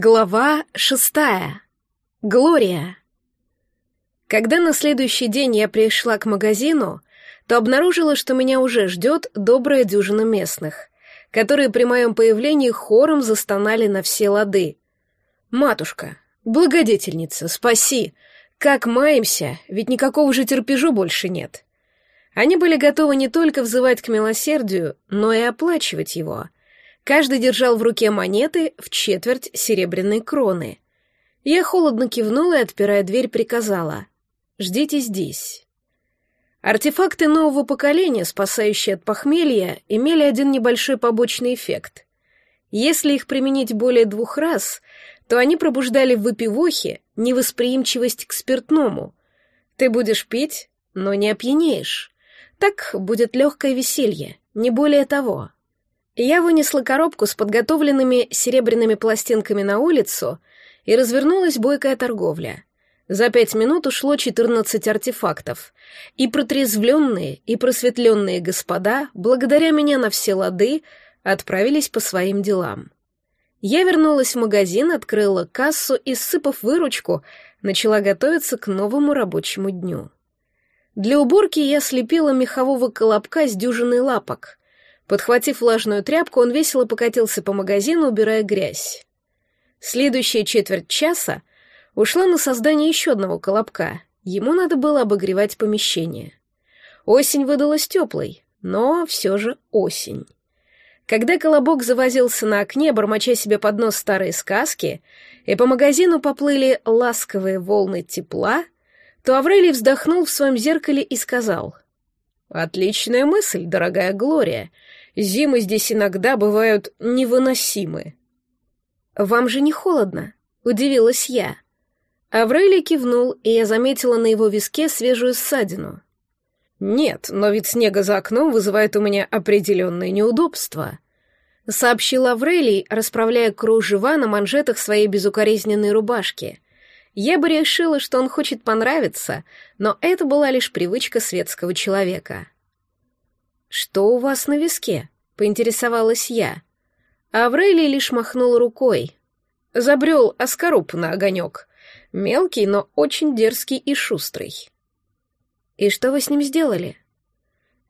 Глава шестая. Глория. Когда на следующий день я пришла к магазину, то обнаружила, что меня уже ждет добрая дюжина местных, которые при моем появлении хором застонали на все лады. «Матушка, благодетельница, спаси! Как маемся, ведь никакого же терпежу больше нет!» Они были готовы не только взывать к милосердию, но и оплачивать его — Каждый держал в руке монеты в четверть серебряной кроны. Я холодно кивнула и, отпирая дверь, приказала. «Ждите здесь». Артефакты нового поколения, спасающие от похмелья, имели один небольшой побочный эффект. Если их применить более двух раз, то они пробуждали в выпивохе невосприимчивость к спиртному. Ты будешь пить, но не опьянеешь. Так будет легкое веселье, не более того. Я вынесла коробку с подготовленными серебряными пластинками на улицу, и развернулась бойкая торговля. За пять минут ушло четырнадцать артефактов, и протрезвленные, и просветленные господа, благодаря меня на все лады, отправились по своим делам. Я вернулась в магазин, открыла кассу и, сыпав выручку, начала готовиться к новому рабочему дню. Для уборки я слепила мехового колобка с дюжиной лапок — Подхватив влажную тряпку, он весело покатился по магазину, убирая грязь. Следующая четверть часа ушла на создание еще одного колобка. Ему надо было обогревать помещение. Осень выдалась теплой, но все же осень. Когда колобок завозился на окне, бормоча себе под нос старые сказки, и по магазину поплыли ласковые волны тепла, то Аврелий вздохнул в своем зеркале и сказал, «Отличная мысль, дорогая Глория. Зимы здесь иногда бывают невыносимы. «Вам же не холодно?» — удивилась я. Аврелий кивнул, и я заметила на его виске свежую ссадину. «Нет, но ведь снега за окном вызывает у меня определенные неудобства», — сообщил Аврелий, расправляя кружева на манжетах своей безукоризненной рубашки. Я бы решила, что он хочет понравиться, но это была лишь привычка светского человека. «Что у вас на виске?» — поинтересовалась я. Аврелий лишь махнул рукой. Забрел оскоруп на огонек. Мелкий, но очень дерзкий и шустрый. «И что вы с ним сделали?»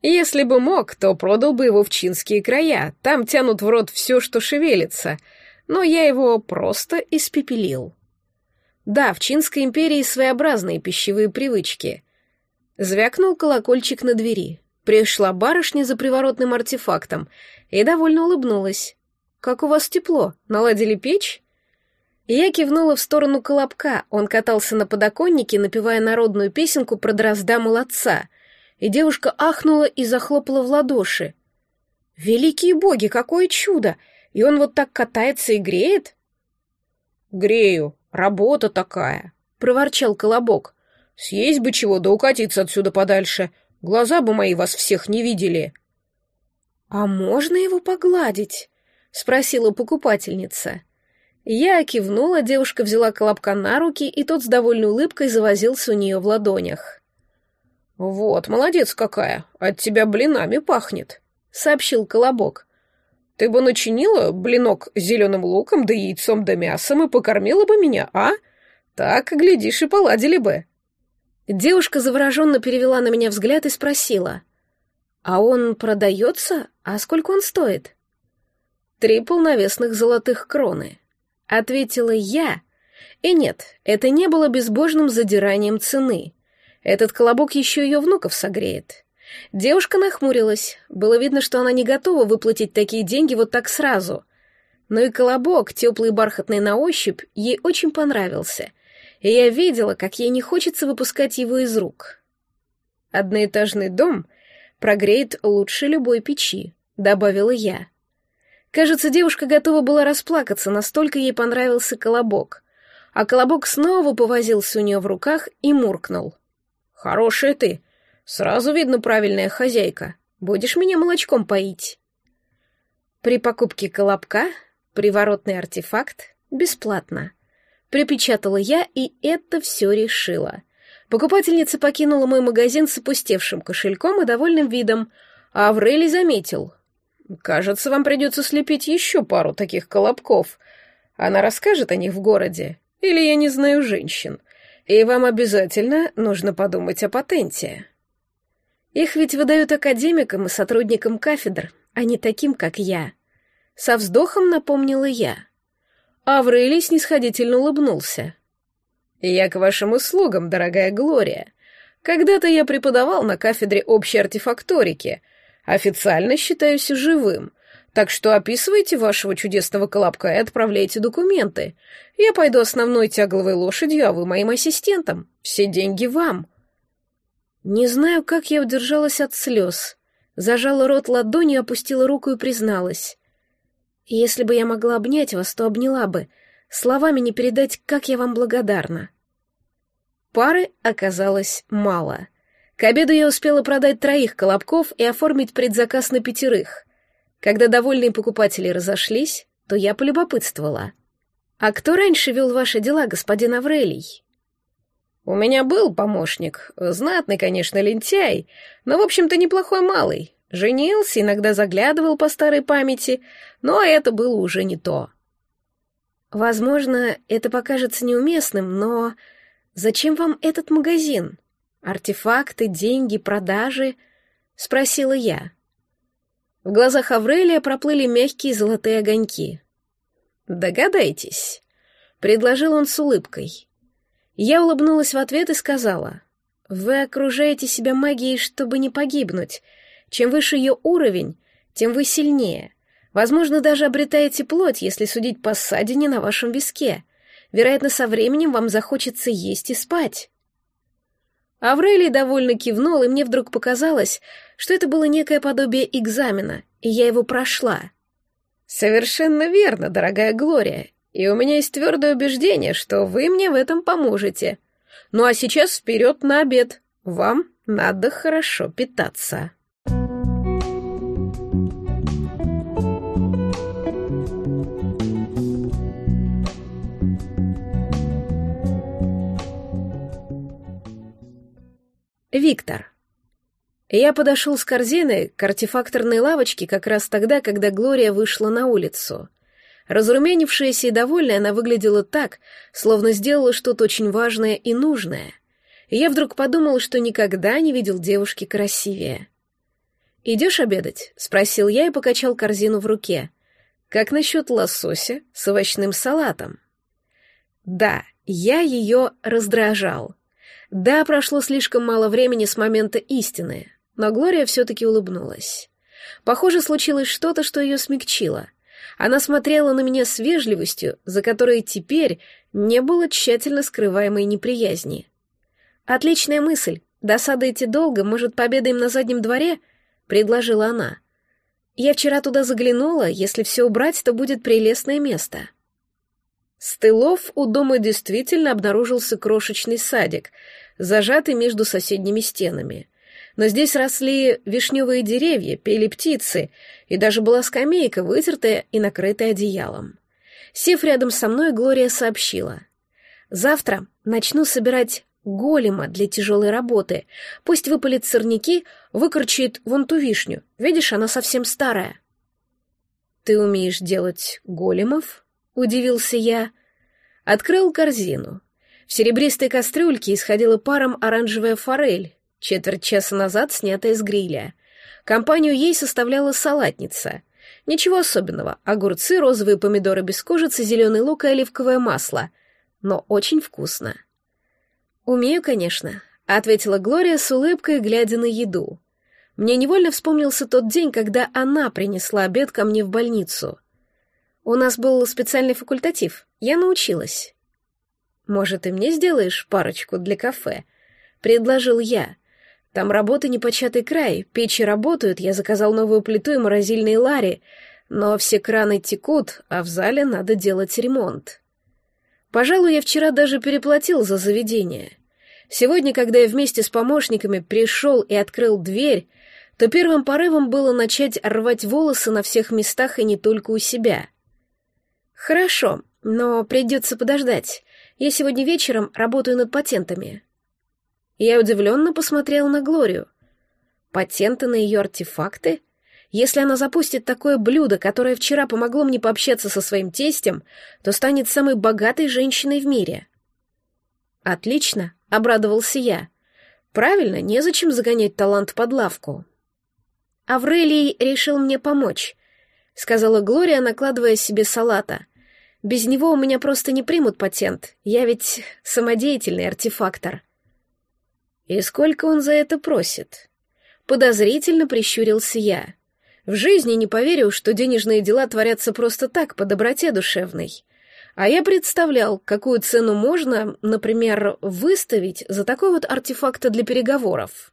«Если бы мог, то продал бы его в чинские края. Там тянут в рот все, что шевелится. Но я его просто испепелил». Да, в Чинской империи своеобразные пищевые привычки. Звякнул колокольчик на двери. Пришла барышня за приворотным артефактом и довольно улыбнулась. «Как у вас тепло? Наладили печь?» Я кивнула в сторону колобка, он катался на подоконнике, напевая народную песенку про дрозда-молодца, и девушка ахнула и захлопала в ладоши. «Великие боги, какое чудо! И он вот так катается и греет?» «Грею, работа такая», — проворчал колобок. «Съесть бы чего, да укатиться отсюда подальше. Глаза бы мои вас всех не видели. А можно его погладить? спросила покупательница. Я кивнула, девушка взяла колобка на руки, и тот с довольной улыбкой завозился у нее в ладонях. «Вот, молодец какая, от тебя блинами пахнет», — сообщил колобок. «Ты бы начинила блинок зеленым луком да яйцом да мясом и покормила бы меня, а? Так, глядишь, и поладили бы». Девушка завороженно перевела на меня взгляд и спросила. «А он продается? А сколько он стоит?» «Три полновесных золотых кроны», — ответила я. И нет, это не было безбожным задиранием цены. Этот колобок еще ее внуков согреет. Девушка нахмурилась. Было видно, что она не готова выплатить такие деньги вот так сразу. Но и колобок, теплый бархатный на ощупь, ей очень понравился — и я видела, как ей не хочется выпускать его из рук. «Одноэтажный дом прогреет лучше любой печи», — добавила я. Кажется, девушка готова была расплакаться, настолько ей понравился колобок. А колобок снова повозился у нее в руках и муркнул. «Хорошая ты. Сразу видно правильная хозяйка. Будешь меня молочком поить?» При покупке колобка приворотный артефакт бесплатно. Припечатала я, и это все решила. Покупательница покинула мой магазин с опустевшим кошельком и довольным видом, а Аврелий заметил. «Кажется, вам придется слепить еще пару таких колобков. Она расскажет о них в городе? Или я не знаю женщин? И вам обязательно нужно подумать о патенте. Их ведь выдают академикам и сотрудникам кафедр, а не таким, как я. Со вздохом напомнила я. Аврелий снисходительно улыбнулся. «Я к вашим услугам, дорогая Глория. Когда-то я преподавал на кафедре общей артефакторики. Официально считаюсь живым, так что описывайте вашего чудесного колобка и отправляйте документы. Я пойду основной тягловой лошадью, а вы моим ассистентом. Все деньги вам». Не знаю, как я удержалась от слез. Зажала рот ладонью, опустила руку и призналась. Если бы я могла обнять вас, то обняла бы. Словами не передать, как я вам благодарна. Пары оказалось мало. К обеду я успела продать троих колобков и оформить предзаказ на пятерых. Когда довольные покупатели разошлись, то я полюбопытствовала. «А кто раньше вел ваши дела, господин Аврелий?» «У меня был помощник, знатный, конечно, лентяй, но, в общем-то, неплохой малый. Женился, иногда заглядывал по старой памяти, но это было уже не то». «Возможно, это покажется неуместным, но зачем вам этот магазин? Артефакты, деньги, продажи?» — спросила я. В глазах Аврелия проплыли мягкие золотые огоньки. «Догадайтесь», — предложил он с улыбкой. Я улыбнулась в ответ и сказала, «Вы окружаете себя магией, чтобы не погибнуть. Чем выше ее уровень, тем вы сильнее. Возможно, даже обретаете плоть, если судить по ссадине на вашем виске. Вероятно, со временем вам захочется есть и спать». Аврелий довольно кивнул, и мне вдруг показалось, что это было некое подобие экзамена, и я его прошла. «Совершенно верно, дорогая Глория, и у меня есть твердое убеждение, что вы мне в этом поможете. Ну а сейчас вперед на обед. Вам надо хорошо питаться». Виктор. Я подошел с корзиной к артефакторной лавочке как раз тогда, когда Глория вышла на улицу. Разрумянившаяся и довольная, она выглядела так, словно сделала что-то очень важное и нужное. И я вдруг подумал, что никогда не видел девушки красивее. «Идешь обедать?» — спросил я и покачал корзину в руке. «Как насчет лосося с овощным салатом?» Да, я ее раздражал. Да, прошло слишком мало времени с момента истины, но Глория все-таки улыбнулась. Похоже, случилось что-то, что ее смягчило. Она смотрела на меня с вежливостью, за которой теперь не было тщательно скрываемой неприязни. «Отличная мысль. Досада идти долго, может, пообедаем на заднем дворе?» — предложила она. «Я вчера туда заглянула, если все убрать, то будет прелестное место». С тылов у дома действительно обнаружился крошечный садик, зажатый между соседними стенами. Но здесь росли вишневые деревья, пели птицы, и даже была скамейка, вытертая и накрытая одеялом. Сев рядом со мной, Глория сообщила. «Завтра начну собирать голема для тяжелой работы. Пусть выпалит сорняки, выкорчует вон ту вишню. Видишь, она совсем старая». «Ты умеешь делать големов?» удивился я. Открыл корзину. В серебристой кастрюльке исходила паром оранжевая форель, четверть часа назад снятая с гриля. Компанию ей составляла салатница. Ничего особенного. Огурцы, розовые помидоры без кожицы, зеленый лук и оливковое масло. Но очень вкусно. «Умею, конечно», — ответила Глория с улыбкой, глядя на еду. Мне невольно вспомнился тот день, когда она принесла обед ко мне в больницу — у нас был специальный факультатив. Я научилась. Может, и мне сделаешь парочку для кафе? Предложил я. Там работы непочатый край, печи работают, я заказал новую плиту и морозильные лари, но все краны текут, а в зале надо делать ремонт. Пожалуй, я вчера даже переплатил за заведение. Сегодня, когда я вместе с помощниками пришел и открыл дверь, то первым порывом было начать рвать волосы на всех местах и не только у себя — «Хорошо, но придется подождать. Я сегодня вечером работаю над патентами». Я удивленно посмотрела на Глорию. Патенты на ее артефакты? Если она запустит такое блюдо, которое вчера помогло мне пообщаться со своим тестем, то станет самой богатой женщиной в мире. Отлично, обрадовался я. Правильно, незачем загонять талант под лавку. Аврелий решил мне помочь, сказала Глория, накладывая себе салата. Без него у меня просто не примут патент. Я ведь самодеятельный артефактор. И сколько он за это просит? Подозрительно прищурился я. В жизни не поверю, что денежные дела творятся просто так, по доброте душевной. А я представлял, какую цену можно, например, выставить за такой вот артефакт для переговоров.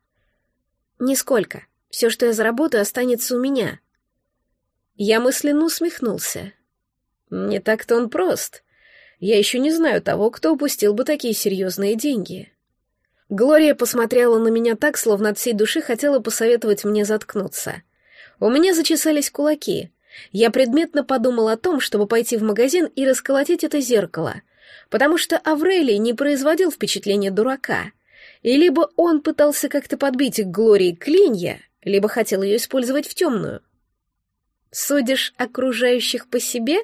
Нисколько. Все, что я заработаю, останется у меня. Я мысленно усмехнулся. Не так-то он прост. Я еще не знаю того, кто упустил бы такие серьезные деньги. Глория посмотрела на меня так, словно от всей души хотела посоветовать мне заткнуться. У меня зачесались кулаки. Я предметно подумал о том, чтобы пойти в магазин и расколотить это зеркало, потому что Аврелий не производил впечатления дурака. И либо он пытался как-то подбить к Глории клинья, либо хотел ее использовать в темную. «Судишь окружающих по себе?»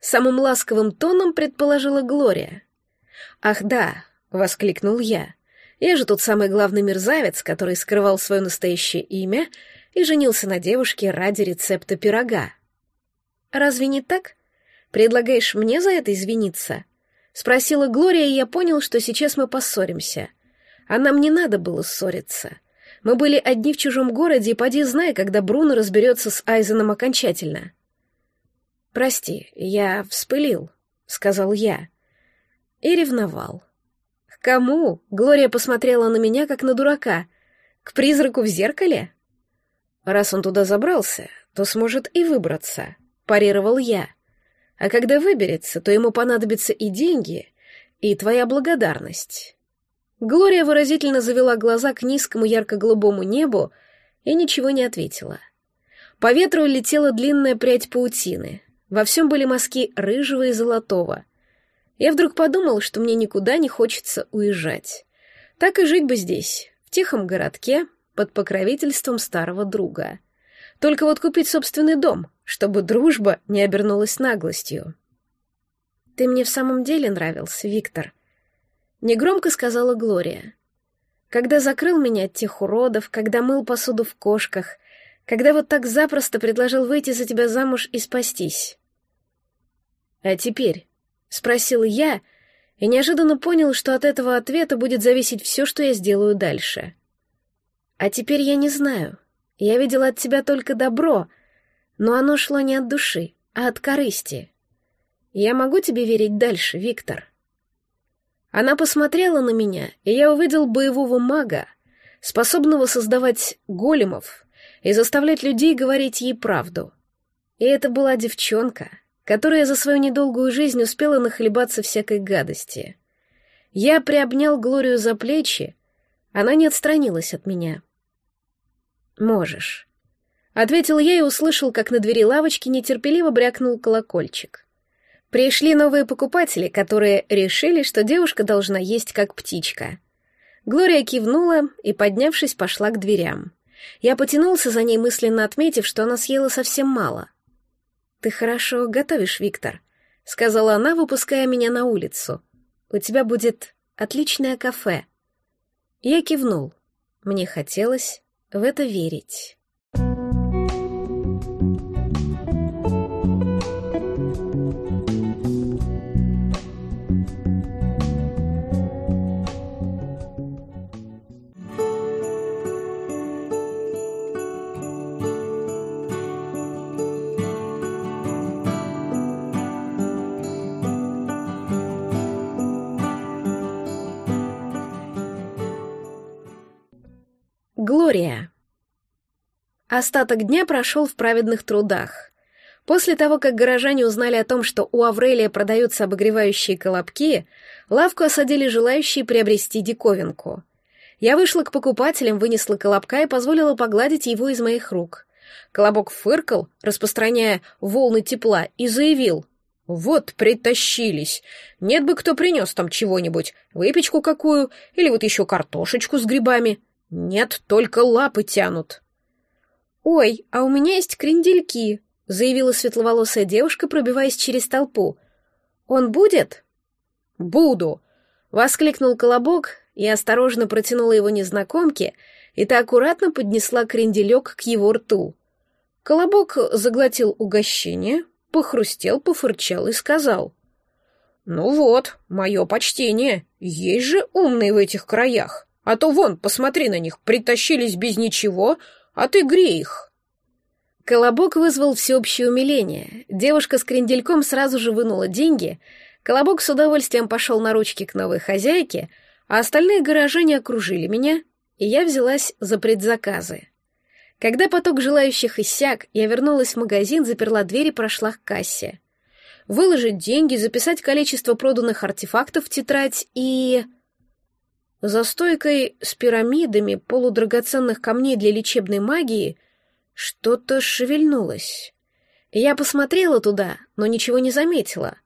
Самым ласковым тоном предположила Глория. «Ах да!» — воскликнул я. «Я же тот самый главный мерзавец, который скрывал свое настоящее имя и женился на девушке ради рецепта пирога». «Разве не так? Предлагаешь мне за это извиниться?» — спросила Глория, и я понял, что сейчас мы поссоримся. А нам не надо было ссориться. Мы были одни в чужом городе, и поди знай, когда Бруно разберется с Айзеном окончательно. «Прости, я вспылил», — сказал я. И ревновал. «К кому?» — Глория посмотрела на меня, как на дурака. «К призраку в зеркале?» «Раз он туда забрался, то сможет и выбраться», — парировал я. «А когда выберется, то ему понадобятся и деньги, и твоя благодарность». Глория выразительно завела глаза к низкому ярко-голубому небу и ничего не ответила. По ветру летела длинная прядь паутины. Во всем были мазки рыжего и золотого. Я вдруг подумал, что мне никуда не хочется уезжать. Так и жить бы здесь, в тихом городке, под покровительством старого друга. Только вот купить собственный дом, чтобы дружба не обернулась наглостью. «Ты мне в самом деле нравился, Виктор», — негромко сказала Глория. «Когда закрыл меня от тех уродов, когда мыл посуду в кошках, когда вот так запросто предложил выйти за тебя замуж и спастись. «А теперь?» — спросил я, и неожиданно понял, что от этого ответа будет зависеть все, что я сделаю дальше. «А теперь я не знаю. Я видела от тебя только добро, но оно шло не от души, а от корысти. Я могу тебе верить дальше, Виктор?» Она посмотрела на меня, и я увидел боевого мага, способного создавать големов, и заставлять людей говорить ей правду. И это была девчонка, которая за свою недолгую жизнь успела нахлебаться всякой гадости. Я приобнял Глорию за плечи, она не отстранилась от меня. «Можешь», — ответил я и услышал, как на двери лавочки нетерпеливо брякнул колокольчик. Пришли новые покупатели, которые решили, что девушка должна есть как птичка. Глория кивнула и, поднявшись, пошла к дверям. Я потянулся за ней, мысленно отметив, что она съела совсем мало. «Ты хорошо готовишь, Виктор», — сказала она, выпуская меня на улицу. «У тебя будет отличное кафе». Я кивнул. Мне хотелось в это верить. Глория. Остаток дня прошел в праведных трудах. После того, как горожане узнали о том, что у Аврелия продаются обогревающие колобки, лавку осадили желающие приобрести диковинку. Я вышла к покупателям, вынесла колобка и позволила погладить его из моих рук. Колобок фыркал, распространяя волны тепла, и заявил — «Вот притащились. Нет бы кто принес там чего-нибудь, выпечку какую, или вот еще картошечку с грибами. Нет, только лапы тянут. «Ой, а у меня есть крендельки», — заявила светловолосая девушка, пробиваясь через толпу. «Он будет?» «Буду», — воскликнул Колобок и осторожно протянула его незнакомке, и та аккуратно поднесла кренделек к его рту. Колобок заглотил угощение, похрустел, пофырчал и сказал. «Ну вот, мое почтение, есть же умные в этих краях, а то вон, посмотри на них, притащились без ничего, а ты грей их». Колобок вызвал всеобщее умиление. Девушка с крендельком сразу же вынула деньги. Колобок с удовольствием пошел на ручки к новой хозяйке, а остальные горожане окружили меня, и я взялась за предзаказы. Когда поток желающих иссяк, я вернулась в магазин, заперла дверь и прошла к кассе. Выложить деньги, записать количество проданных артефактов в тетрадь и... За стойкой с пирамидами полудрагоценных камней для лечебной магии что-то шевельнулось. Я посмотрела туда, но ничего не заметила.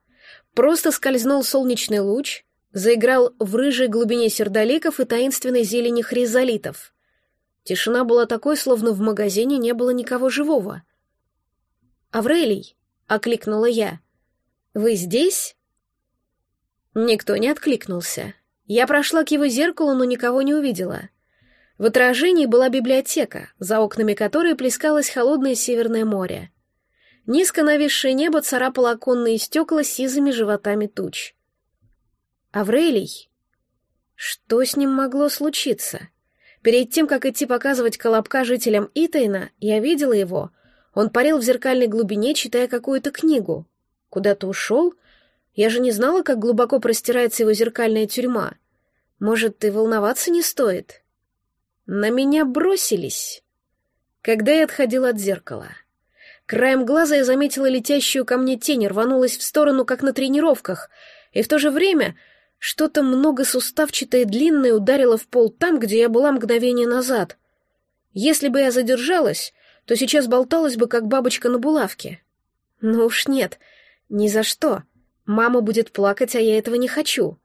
Просто скользнул солнечный луч, заиграл в рыжей глубине сердоликов и таинственной зелени хризолитов. Тишина была такой, словно в магазине не было никого живого. «Аврелий!» — окликнула я. «Вы здесь?» Никто не откликнулся. Я прошла к его зеркалу, но никого не увидела. В отражении была библиотека, за окнами которой плескалось холодное северное море. Низко нависшее небо царапало оконные стекла сизыми животами туч. Аврелий? Что с ним могло случиться? Перед тем, как идти показывать Колобка жителям Итайна, я видела его. Он парил в зеркальной глубине, читая какую-то книгу. Куда-то ушел — я же не знала, как глубоко простирается его зеркальная тюрьма. Может, и волноваться не стоит? На меня бросились. Когда я отходила от зеркала. Краем глаза я заметила летящую ко мне тень, рванулась в сторону, как на тренировках, и в то же время что-то многосуставчатое длинное ударило в пол там, где я была мгновение назад. Если бы я задержалась, то сейчас болталась бы, как бабочка на булавке. Ну уж нет, ни за что. Мама будет плакать, а я этого не хочу.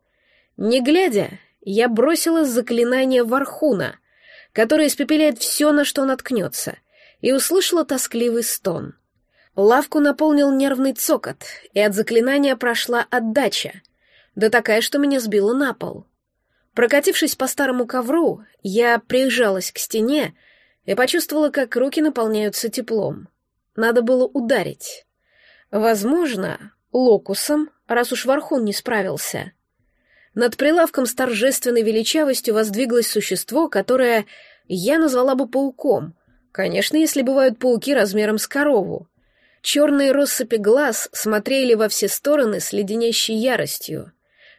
Не глядя, я бросила заклинание Вархуна, которое испепеляет все, на что наткнется, и услышала тоскливый стон. Лавку наполнил нервный цокот, и от заклинания прошла отдача, да такая, что меня сбила на пол. Прокатившись по старому ковру, я прижалась к стене и почувствовала, как руки наполняются теплом. Надо было ударить. Возможно, локусом раз уж Вархун не справился. Над прилавком с торжественной величавостью воздвиглось существо, которое я назвала бы пауком. Конечно, если бывают пауки размером с корову. Черные россыпи глаз смотрели во все стороны с леденящей яростью.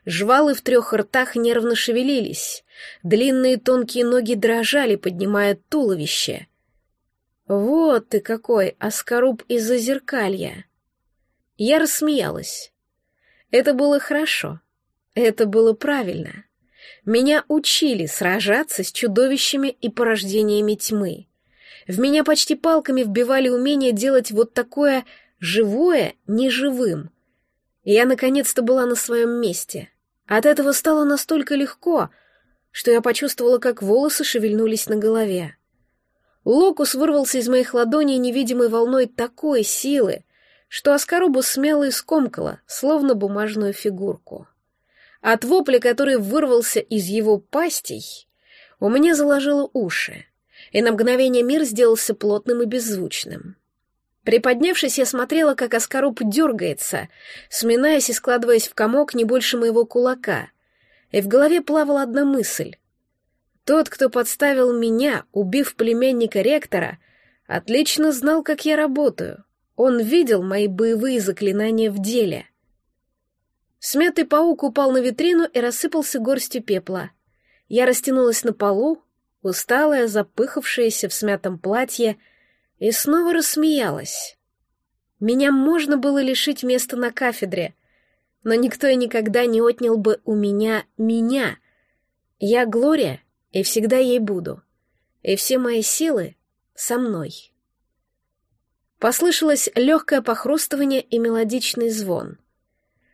Жвалы в трех ртах нервно шевелились. Длинные тонкие ноги дрожали, поднимая туловище. Вот ты какой, оскоруб из-за зеркалья. Я рассмеялась. Это было хорошо. Это было правильно. Меня учили сражаться с чудовищами и порождениями тьмы. В меня почти палками вбивали умение делать вот такое живое неживым. Я наконец-то была на своем месте. От этого стало настолько легко, что я почувствовала, как волосы шевельнулись на голове. Локус вырвался из моих ладоней невидимой волной такой силы, что Оскарубу смело и скомкало, словно бумажную фигурку. От вопля, который вырвался из его пастей, у меня заложило уши, и на мгновение мир сделался плотным и беззвучным. Приподнявшись, я смотрела, как Оскаруб дергается, сминаясь и складываясь в комок не больше моего кулака, и в голове плавала одна мысль. Тот, кто подставил меня, убив племянника ректора, отлично знал, как я работаю, он видел мои боевые заклинания в деле. Смятый паук упал на витрину и рассыпался горстью пепла. Я растянулась на полу, усталая, запыхавшаяся в смятом платье, и снова рассмеялась. Меня можно было лишить места на кафедре, но никто и никогда не отнял бы у меня меня. Я Глория, и всегда ей буду. И все мои силы со мной. Послышалось легкое похрустывание и мелодичный звон.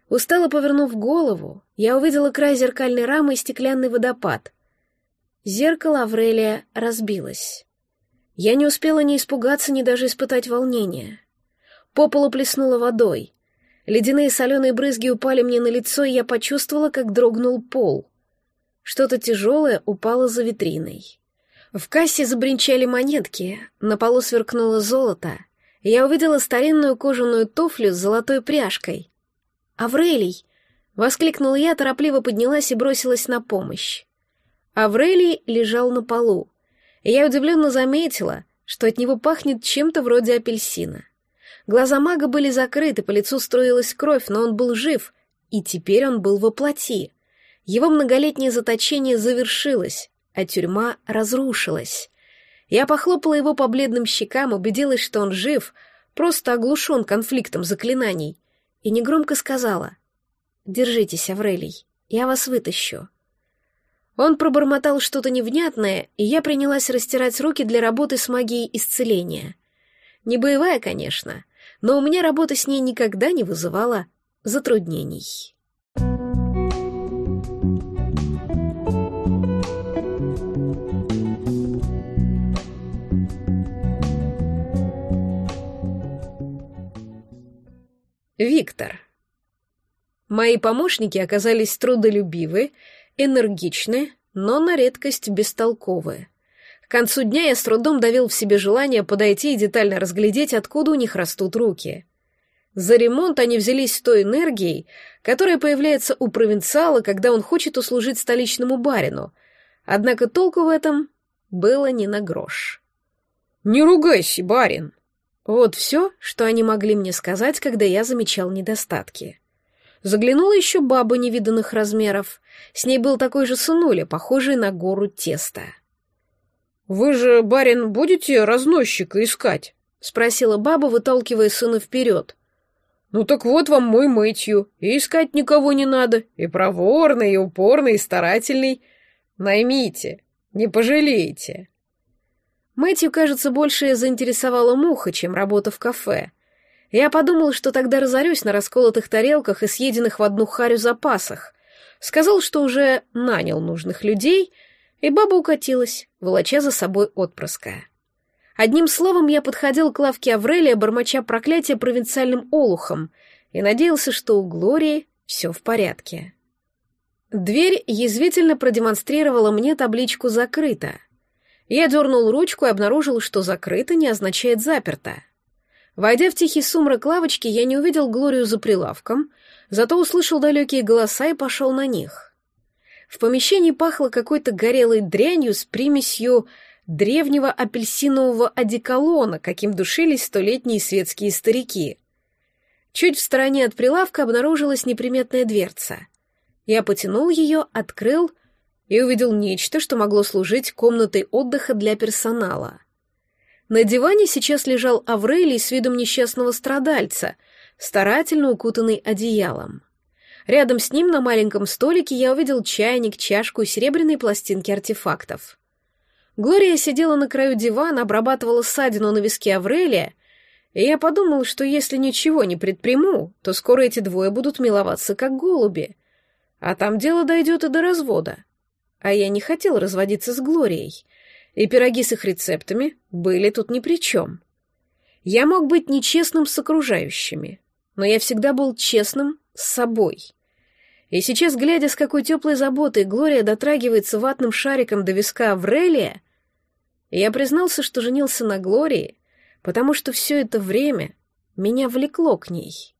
Устало повернув голову, я увидела край зеркальной рамы и стеклянный водопад. Зеркало Аврелия разбилось. Я не успела ни испугаться, ни даже испытать волнение. По полу плеснула водой. Ледяные соленые брызги упали мне на лицо, и я почувствовала, как дрогнул пол. Что-то тяжелое упало за витриной. В кассе забринчали монетки, на полу сверкнуло золото. Я увидела старинную кожаную туфлю с золотой пряжкой. «Аврелий!» — воскликнула я, торопливо поднялась и бросилась на помощь. Аврелий лежал на полу, и я удивленно заметила, что от него пахнет чем-то вроде апельсина. Глаза мага были закрыты, по лицу струилась кровь, но он был жив, и теперь он был во плоти. Его многолетнее заточение завершилось, а тюрьма разрушилась. Я похлопала его по бледным щекам, убедилась, что он жив, просто оглушен конфликтом заклинаний, и негромко сказала «Держитесь, Аврелий, я вас вытащу». Он пробормотал что-то невнятное, и я принялась растирать руки для работы с магией исцеления. Не боевая, конечно, но у меня работа с ней никогда не вызывала затруднений. Виктор. Мои помощники оказались трудолюбивы, энергичны, но на редкость бестолковые. К концу дня я с трудом давил в себе желание подойти и детально разглядеть, откуда у них растут руки. За ремонт они взялись с той энергией, которая появляется у провинциала, когда он хочет услужить столичному барину. Однако толку в этом было не на грош. «Не ругайся, барин!» Вот все, что они могли мне сказать, когда я замечал недостатки. Заглянула еще баба невиданных размеров. С ней был такой же сынуля, похожий на гору теста. «Вы же, барин, будете разносчика искать?» — спросила баба, выталкивая сына вперед. «Ну так вот вам мой Мэтью, и искать никого не надо, и проворный, и упорный, и старательный. Наймите, не пожалеете». Мэтью, кажется, больше заинтересовала муха, чем работа в кафе. Я подумал, что тогда разорюсь на расколотых тарелках и съеденных в одну харю запасах. Сказал, что уже нанял нужных людей, и баба укатилась, волоча за собой отпрыска. Одним словом, я подходил к лавке Аврелия, бормоча проклятие провинциальным олухом, и надеялся, что у Глории все в порядке. Дверь язвительно продемонстрировала мне табличку «Закрыто», я дернул ручку и обнаружил, что закрыто не означает заперто. Войдя в тихий сумрак лавочки, я не увидел Глорию за прилавком, зато услышал далекие голоса и пошел на них. В помещении пахло какой-то горелой дрянью с примесью древнего апельсинового одеколона, каким душились столетние светские старики. Чуть в стороне от прилавка обнаружилась неприметная дверца. Я потянул ее, открыл — и увидел нечто, что могло служить комнатой отдыха для персонала. На диване сейчас лежал Аврелий с видом несчастного страдальца, старательно укутанный одеялом. Рядом с ним на маленьком столике я увидел чайник, чашку и серебряные пластинки артефактов. Глория сидела на краю дивана, обрабатывала ссадину на виске Аврелия, и я подумал, что если ничего не предприму, то скоро эти двое будут миловаться как голуби. А там дело дойдет и до развода а я не хотел разводиться с Глорией, и пироги с их рецептами были тут ни при чем. Я мог быть нечестным с окружающими, но я всегда был честным с собой. И сейчас, глядя, с какой теплой заботой Глория дотрагивается ватным шариком до виска Аврелия, я признался, что женился на Глории, потому что все это время меня влекло к ней.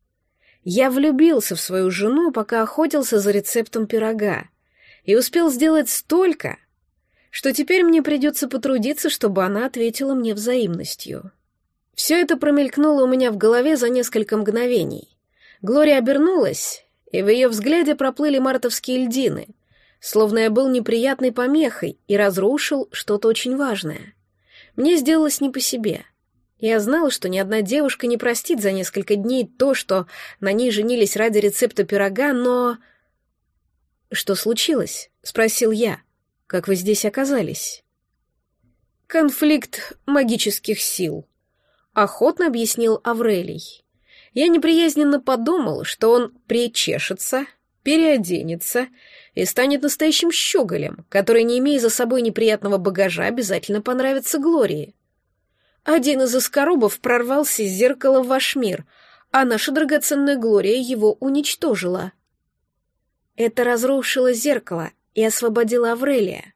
Я влюбился в свою жену, пока охотился за рецептом пирога, и успел сделать столько, что теперь мне придется потрудиться, чтобы она ответила мне взаимностью. Все это промелькнуло у меня в голове за несколько мгновений. Глория обернулась, и в ее взгляде проплыли мартовские льдины, словно я был неприятной помехой и разрушил что-то очень важное. Мне сделалось не по себе. Я знала, что ни одна девушка не простит за несколько дней то, что на ней женились ради рецепта пирога, но... «Что случилось?» — спросил я. «Как вы здесь оказались?» «Конфликт магических сил», — охотно объяснил Аврелий. Я неприязненно подумал, что он причешется, переоденется и станет настоящим щеголем, который, не имея за собой неприятного багажа, обязательно понравится Глории. Один из оскоробов прорвался из зеркала в ваш мир, а наша драгоценная Глория его уничтожила. Это разрушило зеркало и освободило Аврелия.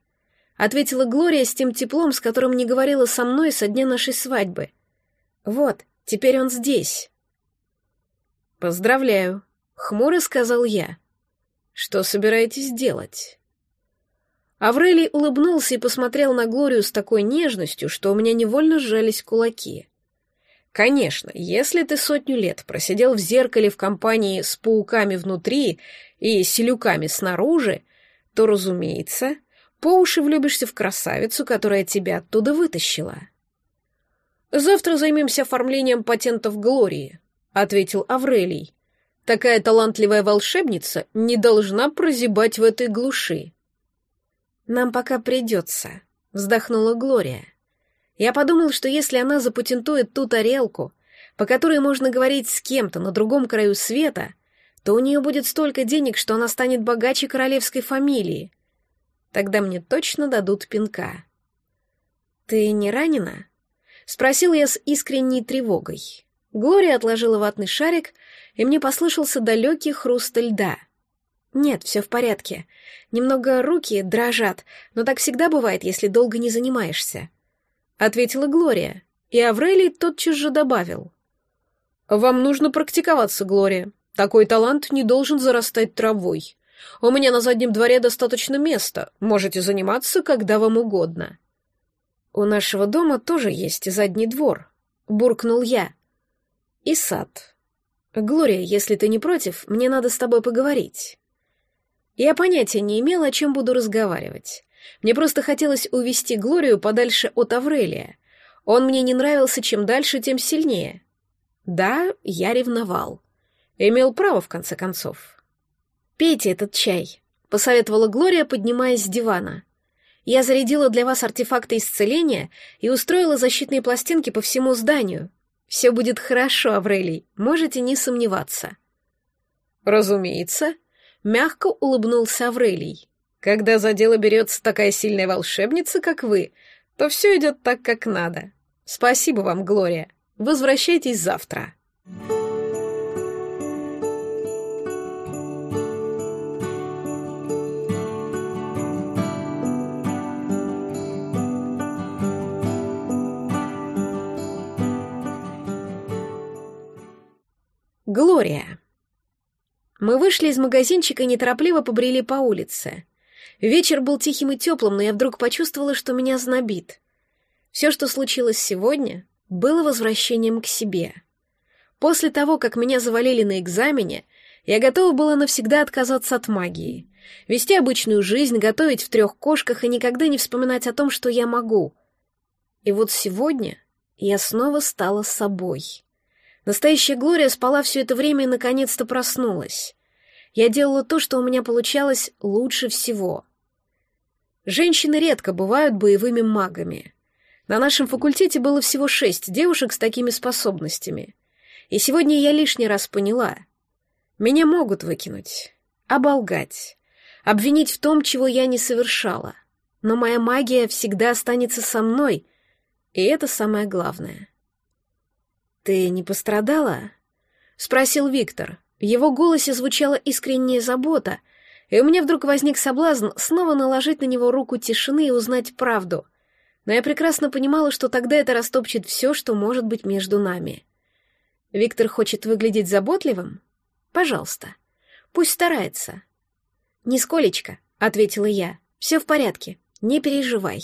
Ответила Глория с тем теплом, с которым не говорила со мной со дня нашей свадьбы. Вот, теперь он здесь. Поздравляю, хмуро сказал я. Что собираетесь делать? Аврелий улыбнулся и посмотрел на Глорию с такой нежностью, что у меня невольно сжались кулаки. Конечно, если ты сотню лет просидел в зеркале в компании с пауками внутри и селюками снаружи, то, разумеется, по уши влюбишься в красавицу, которая тебя оттуда вытащила. «Завтра займемся оформлением патентов Глории», — ответил Аврелий. «Такая талантливая волшебница не должна прозябать в этой глуши». «Нам пока придется», — вздохнула Глория. Я подумал, что если она запатентует ту тарелку, по которой можно говорить с кем-то на другом краю света, то у нее будет столько денег, что она станет богаче королевской фамилии. Тогда мне точно дадут пинка. «Ты не ранена?» — спросил я с искренней тревогой. Глория отложила ватный шарик, и мне послышался далекий хруст льда. «Нет, все в порядке. Немного руки дрожат, но так всегда бывает, если долго не занимаешься», — ответила Глория, и Аврелий тотчас же добавил. «Вам нужно практиковаться, Глория. Такой талант не должен зарастать травой. У меня на заднем дворе достаточно места, можете заниматься, когда вам угодно». «У нашего дома тоже есть задний двор», — буркнул я. «И сад. Глория, если ты не против, мне надо с тобой поговорить». Я понятия не имела, о чем буду разговаривать. Мне просто хотелось увести Глорию подальше от Аврелия. Он мне не нравился, чем дальше, тем сильнее. Да, я ревновал. Имел право, в конце концов. «Пейте этот чай», — посоветовала Глория, поднимаясь с дивана. «Я зарядила для вас артефакты исцеления и устроила защитные пластинки по всему зданию. Все будет хорошо, Аврелий, можете не сомневаться». «Разумеется», Мягко улыбнулся Аврелий. Когда за дело берется такая сильная волшебница, как вы, то все идет так, как надо. Спасибо вам, Глория. Возвращайтесь завтра. Глория. Мы вышли из магазинчика и неторопливо побрели по улице. Вечер был тихим и теплым, но я вдруг почувствовала, что меня знобит. Все, что случилось сегодня, было возвращением к себе. После того, как меня завалили на экзамене, я готова была навсегда отказаться от магии. Вести обычную жизнь, готовить в трех кошках и никогда не вспоминать о том, что я могу. И вот сегодня я снова стала собой. Настоящая Глория спала все это время и наконец-то проснулась. Я делала то, что у меня получалось лучше всего. Женщины редко бывают боевыми магами. На нашем факультете было всего шесть девушек с такими способностями. И сегодня я лишний раз поняла. Меня могут выкинуть, оболгать, обвинить в том, чего я не совершала. Но моя магия всегда останется со мной, и это самое главное. «Ты не пострадала?» — спросил Виктор. В его голосе звучала искренняя забота, и у меня вдруг возник соблазн снова наложить на него руку тишины и узнать правду. Но я прекрасно понимала, что тогда это растопчет все, что может быть между нами. Виктор хочет выглядеть заботливым? Пожалуйста. Пусть старается. «Нисколечко», — ответила я. «Все в порядке. Не переживай».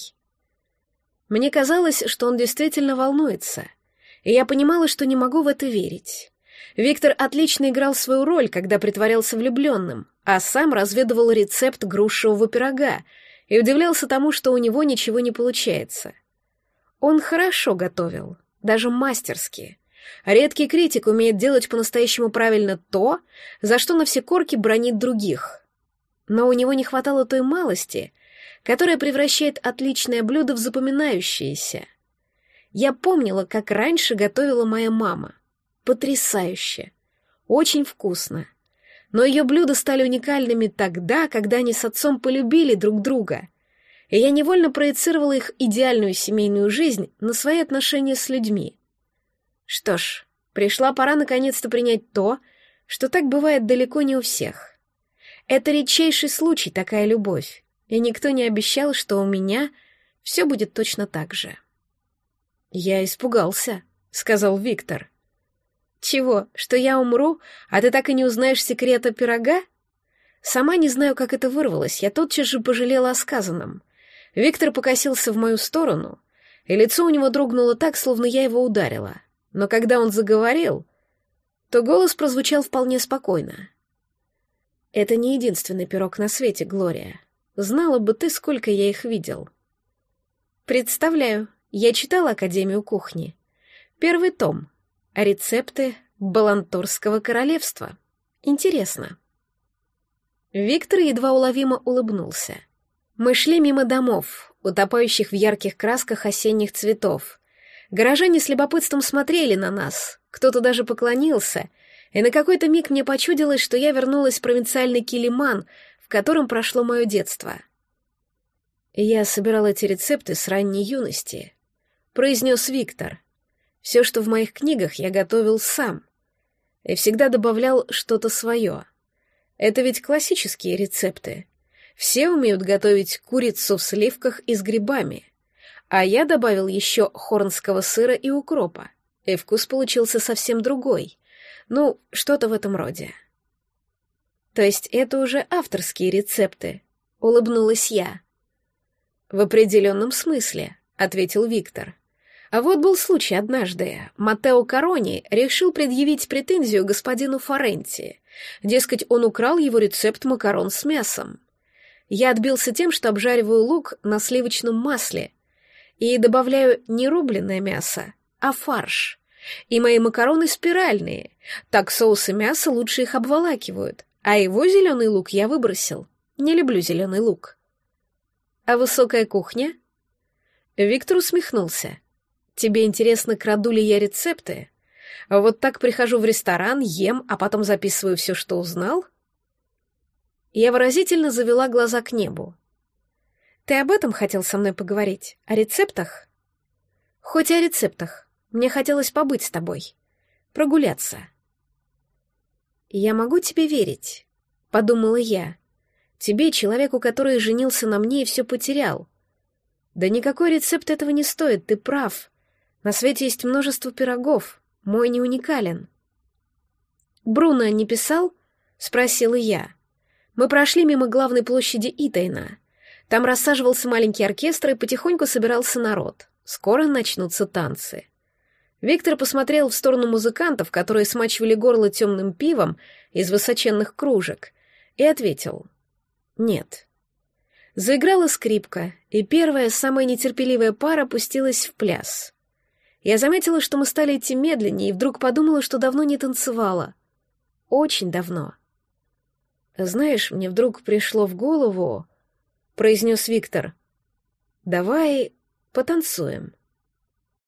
Мне казалось, что он действительно волнуется — и я понимала, что не могу в это верить. Виктор отлично играл свою роль, когда притворялся влюбленным, а сам разведывал рецепт грушевого пирога и удивлялся тому, что у него ничего не получается. Он хорошо готовил, даже мастерски. Редкий критик умеет делать по-настоящему правильно то, за что на все корки бронит других. Но у него не хватало той малости, которая превращает отличное блюдо в запоминающееся — я помнила, как раньше готовила моя мама. Потрясающе. Очень вкусно. Но ее блюда стали уникальными тогда, когда они с отцом полюбили друг друга. и я невольно проецировала их идеальную семейную жизнь на свои отношения с людьми. Что ж, пришла пора наконец-то принять то, что так бывает далеко не у всех. Это редчайший случай, такая любовь, и никто не обещал, что у меня все будет точно так же. «Я испугался», — сказал Виктор. «Чего, что я умру, а ты так и не узнаешь секрета пирога?» Сама не знаю, как это вырвалось, я тотчас же пожалела о сказанном. Виктор покосился в мою сторону, и лицо у него дрогнуло так, словно я его ударила. Но когда он заговорил, то голос прозвучал вполне спокойно. «Это не единственный пирог на свете, Глория. Знала бы ты, сколько я их видел». «Представляю, я читала Академию кухни. Первый том. Рецепты Балантурского королевства. Интересно». Виктор едва уловимо улыбнулся. Мы шли мимо домов, утопающих в ярких красках осенних цветов. Горожане с любопытством смотрели на нас, кто-то даже поклонился, и на какой-то миг мне почудилось, что я вернулась в провинциальный Килиман, в котором прошло мое детство. «Я собирал эти рецепты с ранней юности», — произнес Виктор. «Все, что в моих книгах, я готовил сам, и всегда добавлял что-то свое». Это ведь классические рецепты. Все умеют готовить курицу в сливках и с грибами. А я добавил еще хорнского сыра и укропа, и вкус получился совсем другой. Ну, что-то в этом роде. То есть это уже авторские рецепты, улыбнулась я. В определенном смысле, ответил Виктор. А вот был случай однажды. Матео Корони решил предъявить претензию господину Форенти. Дескать, он украл его рецепт макарон с мясом. Я отбился тем, что обжариваю лук на сливочном масле и добавляю не рубленное мясо, а фарш. И мои макароны спиральные, так соус и мясо лучше их обволакивают, а его зеленый лук я выбросил. Не люблю зеленый лук. А высокая кухня? Виктор усмехнулся. Тебе интересно, краду ли я рецепты? Вот так прихожу в ресторан, ем, а потом записываю все, что узнал? Я выразительно завела глаза к небу. Ты об этом хотел со мной поговорить? О рецептах? Хоть и о рецептах. Мне хотелось побыть с тобой. Прогуляться. Я могу тебе верить, подумала я. Тебе, человеку, который женился на мне и все потерял. Да никакой рецепт этого не стоит, ты прав. На свете есть множество пирогов, мой не уникален. Бруно не писал? Спросила я. Мы прошли мимо главной площади Итайна. Там рассаживался маленький оркестр и потихоньку собирался народ. Скоро начнутся танцы. Виктор посмотрел в сторону музыкантов, которые смачивали горло темным пивом из высоченных кружек, и ответил «Нет». Заиграла скрипка, и первая, самая нетерпеливая пара пустилась в пляс. Я заметила, что мы стали идти медленнее, и вдруг подумала, что давно не танцевала. Очень давно. «Знаешь, мне вдруг пришло в голову...» — произнес Виктор. «Давай потанцуем».